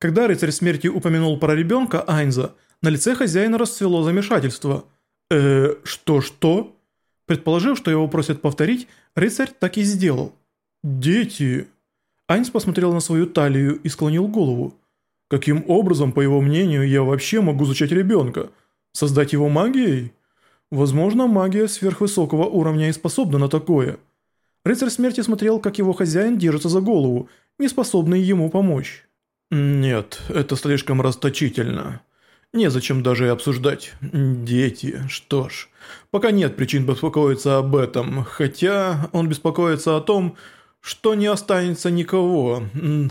Когда рыцарь смерти упомянул про ребенка Айнза, на лице хозяина расцвело замешательство. «Э, что-что?» Предположив, что его просят повторить, рыцарь так и сделал. «Дети...» Айнс посмотрел на свою талию и склонил голову. «Каким образом, по его мнению, я вообще могу зачать ребенка? Создать его магией?» Возможно, магия сверхвысокого уровня и способна на такое. Рыцарь смерти смотрел, как его хозяин держится за голову, не способный ему помочь. «Нет, это слишком расточительно. Незачем даже и обсуждать. Дети, что ж, пока нет причин беспокоиться об этом, хотя он беспокоится о том, что не останется никого.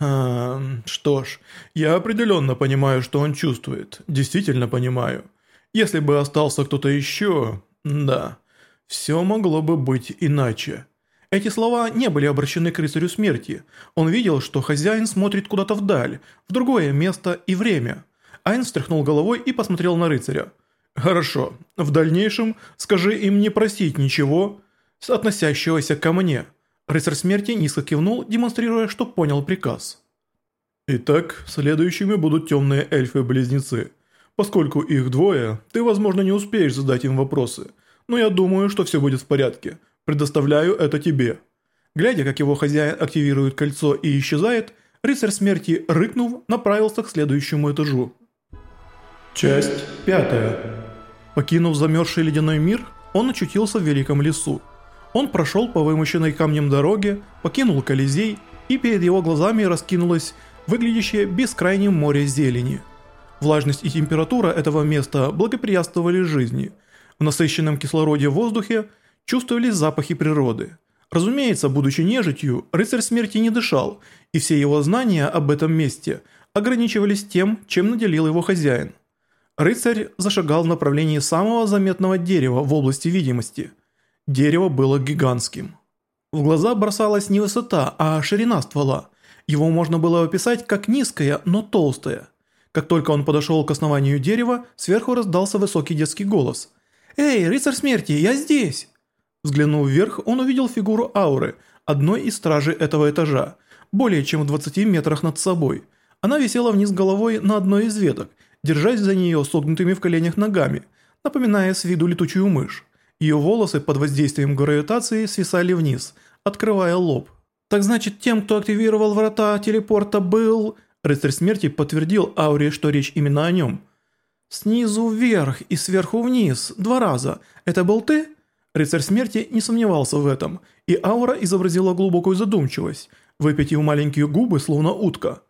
А, что ж, я определенно понимаю, что он чувствует, действительно понимаю». Если бы остался кто-то еще... Да, все могло бы быть иначе. Эти слова не были обращены к рыцарю смерти. Он видел, что хозяин смотрит куда-то вдаль, в другое место и время. Айн встряхнул головой и посмотрел на рыцаря. «Хорошо, в дальнейшем скажи им не просить ничего, относящегося ко мне». Рыцарь смерти низко кивнул, демонстрируя, что понял приказ. «Итак, следующими будут темные эльфы-близнецы». Поскольку их двое, ты, возможно, не успеешь задать им вопросы, но я думаю, что все будет в порядке. Предоставляю это тебе». Глядя, как его хозяин активирует кольцо и исчезает, рыцарь смерти, рыкнув, направился к следующему этажу. Часть пятая. Покинув замерзший ледяной мир, он очутился в великом лесу. Он прошел по вымощенной камнем дороге, покинул Колизей, и перед его глазами раскинулось выглядящее бескрайнее море зелени – Влажность и температура этого места благоприятствовали жизни. В насыщенном кислороде воздухе чувствовались запахи природы. Разумеется, будучи нежитью, рыцарь смерти не дышал, и все его знания об этом месте ограничивались тем, чем наделил его хозяин. Рыцарь зашагал в направлении самого заметного дерева в области видимости. Дерево было гигантским. В глаза бросалась не высота, а ширина ствола. Его можно было описать как низкое, но толстое – как только он подошел к основанию дерева, сверху раздался высокий детский голос. «Эй, рыцарь смерти, я здесь!» Взглянув вверх, он увидел фигуру ауры, одной из стражей этого этажа, более чем в 20 метрах над собой. Она висела вниз головой на одной из веток, держась за нее согнутыми в коленях ногами, напоминая с виду летучую мышь. Ее волосы под воздействием гравитации свисали вниз, открывая лоб. «Так значит, тем, кто активировал врата телепорта, был...» Рыцарь смерти подтвердил Ауре, что речь именно о нем. «Снизу вверх и сверху вниз, два раза. Это был ты?» Рыцарь смерти не сомневался в этом, и аура изобразила глубокую задумчивость, выпятив маленькие губы, словно утка.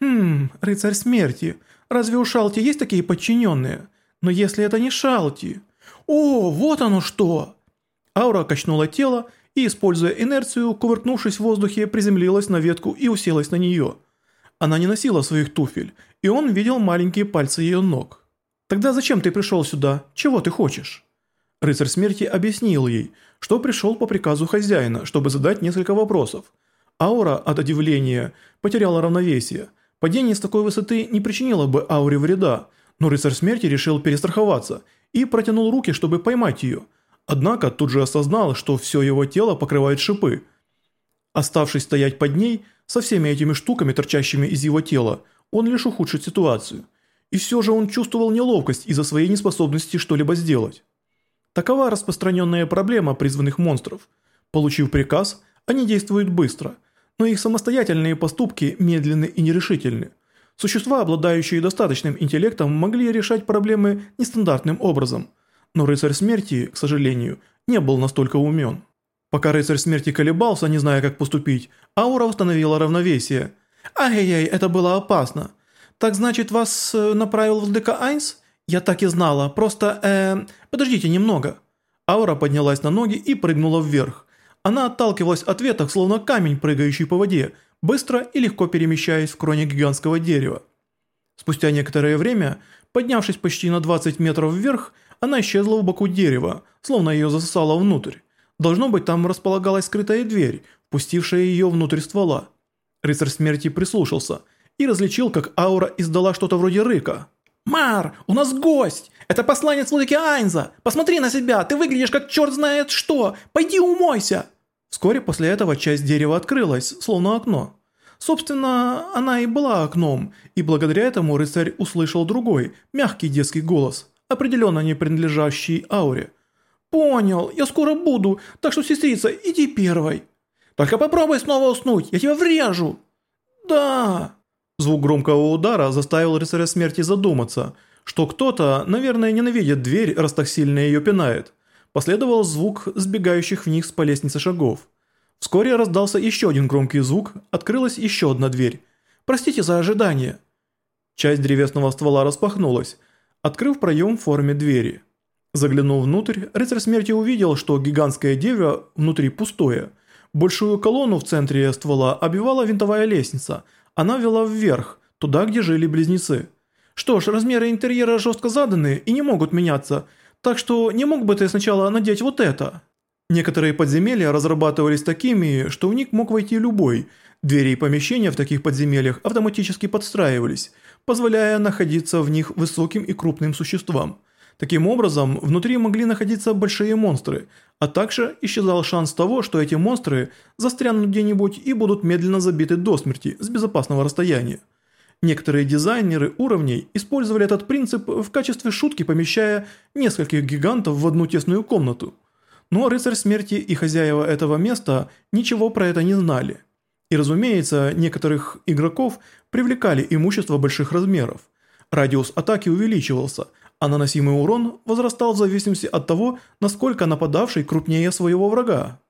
«Хм, рыцарь смерти, разве у Шалти есть такие подчиненные? Но если это не Шалти...» «О, вот оно что!» Аура качнула тело и, используя инерцию, кувыркнувшись в воздухе, приземлилась на ветку и уселась на нее. Она не носила своих туфель, и он видел маленькие пальцы ее ног. «Тогда зачем ты пришел сюда? Чего ты хочешь?» Рыцарь смерти объяснил ей, что пришел по приказу хозяина, чтобы задать несколько вопросов. Аура от удивления потеряла равновесие. Падение с такой высоты не причинило бы ауре вреда, но рыцарь смерти решил перестраховаться и протянул руки, чтобы поймать ее. Однако тут же осознал, что все его тело покрывает шипы. Оставшись стоять под ней, со всеми этими штуками, торчащими из его тела, он лишь ухудшит ситуацию. И все же он чувствовал неловкость из-за своей неспособности что-либо сделать. Такова распространенная проблема призванных монстров. Получив приказ, они действуют быстро, но их самостоятельные поступки медленны и нерешительны. Существа, обладающие достаточным интеллектом, могли решать проблемы нестандартным образом, но рыцарь смерти, к сожалению, не был настолько умен. Пока рыцарь смерти колебался, не зная, как поступить, аура установила равновесие. «Ай-яй-яй, это было опасно. Так значит, вас э, направил владыка Айнс? Я так и знала, просто, э, подождите немного». Аура поднялась на ноги и прыгнула вверх. Она отталкивалась от веток, словно камень, прыгающий по воде, быстро и легко перемещаясь в кроне гигантского дерева. Спустя некоторое время, поднявшись почти на 20 метров вверх, она исчезла в боку дерева, словно ее засосало внутрь. Должно быть, там располагалась скрытая дверь, пустившая ее внутрь ствола. Рыцарь смерти прислушался и различил, как аура издала что-то вроде рыка. «Мар, у нас гость! Это посланец владыки Айнза! Посмотри на себя, ты выглядишь как черт знает что! Пойди умойся!» Вскоре после этого часть дерева открылась, словно окно. Собственно, она и была окном, и благодаря этому рыцарь услышал другой, мягкий детский голос, определенно не принадлежащий ауре. «Понял, я скоро буду, так что, сестрица, иди первой». «Только попробуй снова уснуть, я тебя врежу!» «Да!» Звук громкого удара заставил рыцаря смерти задуматься, что кто-то, наверное, ненавидит дверь, раз так сильно ее пинает. Последовал звук сбегающих вниз по лестнице шагов. Вскоре раздался еще один громкий звук, открылась еще одна дверь. «Простите за ожидание». Часть древесного ствола распахнулась, открыв проем в форме двери. Заглянув внутрь, рыцарь смерти увидел, что гигантское дерево внутри пустое. Большую колонну в центре ствола обивала винтовая лестница. Она вела вверх, туда, где жили близнецы. Что ж, размеры интерьера жестко заданы и не могут меняться, так что не мог бы ты сначала надеть вот это? Некоторые подземелья разрабатывались такими, что в них мог войти любой. Двери и помещения в таких подземельях автоматически подстраивались, позволяя находиться в них высоким и крупным существам. Таким образом, внутри могли находиться большие монстры, а также исчезал шанс того, что эти монстры застрянут где-нибудь и будут медленно забиты до смерти с безопасного расстояния. Некоторые дизайнеры уровней использовали этот принцип в качестве шутки, помещая нескольких гигантов в одну тесную комнату. Но рыцарь смерти и хозяева этого места ничего про это не знали. И разумеется, некоторых игроков привлекали имущество больших размеров. Радиус атаки увеличивался, а наносимый урон возрастал в зависимости от того, насколько нападавший крупнее своего врага.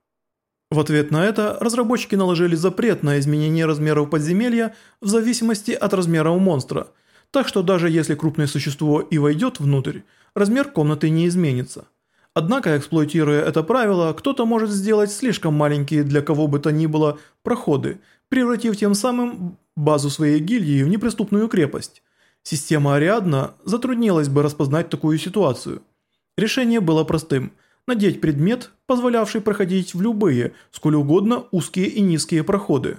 В ответ на это разработчики наложили запрет на изменение размеров подземелья в зависимости от размера у монстра, так что даже если крупное существо и войдет внутрь, размер комнаты не изменится. Однако, эксплуатируя это правило, кто-то может сделать слишком маленькие для кого бы то ни было проходы, превратив тем самым базу своей гильдии в неприступную крепость. Система Ариадна затруднилась бы распознать такую ситуацию. Решение было простым – надеть предмет, позволявший проходить в любые, сколь угодно узкие и низкие проходы.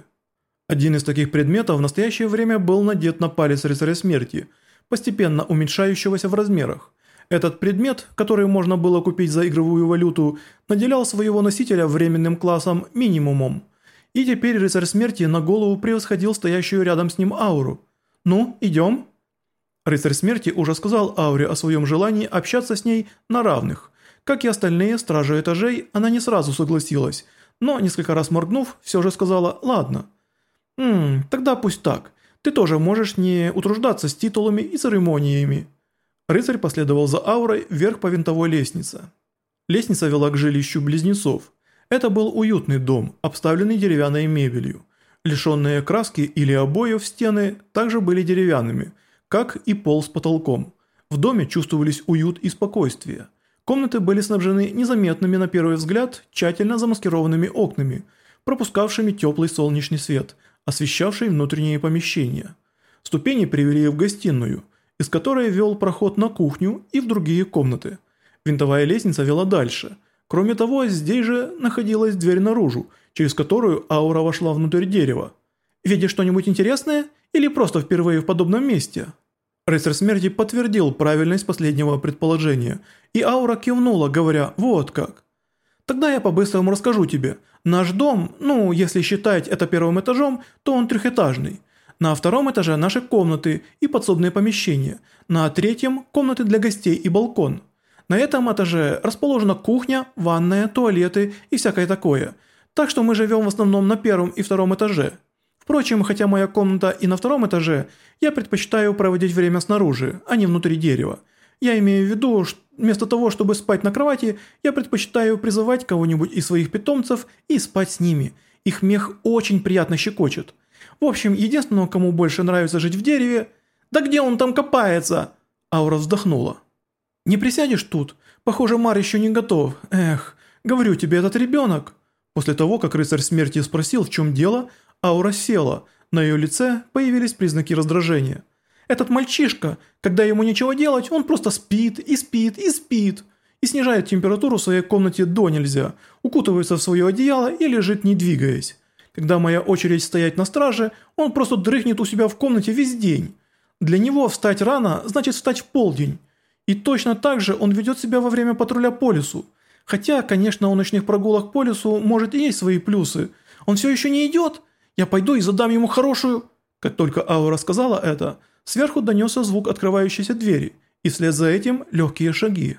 Один из таких предметов в настоящее время был надет на палец рыцаря смерти, постепенно уменьшающегося в размерах. Этот предмет, который можно было купить за игровую валюту, наделял своего носителя временным классом минимумом. И теперь рыцарь смерти на голову превосходил стоящую рядом с ним ауру. «Ну, идем?» Рыцарь смерти уже сказал ауре о своем желании общаться с ней на равных. Как и остальные стражи этажей, она не сразу согласилась, но несколько раз моргнув, все же сказала «ладно». «Ммм, тогда пусть так. Ты тоже можешь не утруждаться с титулами и церемониями». Рыцарь последовал за аурой вверх по винтовой лестнице. Лестница вела к жилищу близнецов. Это был уютный дом, обставленный деревянной мебелью. Лишенные краски или обоев стены также были деревянными, как и пол с потолком. В доме чувствовались уют и спокойствие. Комнаты были снабжены незаметными на первый взгляд тщательно замаскированными окнами, пропускавшими теплый солнечный свет, освещавший внутренние помещения. Ступени привели в гостиную – из которой вел проход на кухню и в другие комнаты. Винтовая лестница вела дальше. Кроме того, здесь же находилась дверь наружу, через которую аура вошла внутрь дерева. «Видишь что-нибудь интересное? Или просто впервые в подобном месте?» Рыцарь смерти подтвердил правильность последнего предположения, и аура кивнула, говоря «вот как». «Тогда я по-быстрому расскажу тебе. Наш дом, ну, если считать это первым этажом, то он трехэтажный. На втором этаже наши комнаты и подсобные помещения. На третьем – комнаты для гостей и балкон. На этом этаже расположена кухня, ванная, туалеты и всякое такое. Так что мы живем в основном на первом и втором этаже. Впрочем, хотя моя комната и на втором этаже, я предпочитаю проводить время снаружи, а не внутри дерева. Я имею в виду, что вместо того, чтобы спать на кровати, я предпочитаю призывать кого-нибудь из своих питомцев и спать с ними. Их мех очень приятно щекочет. В общем, единственного, кому больше нравится жить в дереве... Да где он там копается? Аура вздохнула. Не присядешь тут? Похоже, Мар еще не готов. Эх, говорю тебе, этот ребенок. После того, как рыцарь смерти спросил, в чем дело, Аура села. На ее лице появились признаки раздражения. Этот мальчишка, когда ему нечего делать, он просто спит и спит и спит. И снижает температуру в своей комнате до нельзя, укутывается в свое одеяло и лежит не двигаясь. Когда моя очередь стоять на страже, он просто дрыхнет у себя в комнате весь день. Для него встать рано значит встать в полдень. И точно так же он ведет себя во время патруля по лесу. Хотя, конечно, у ночных прогулок по лесу может и есть свои плюсы. Он все еще не идет? Я пойду и задам ему хорошую...» Как только Аура сказала это, сверху донесся звук открывающейся двери, и вслед за этим легкие шаги.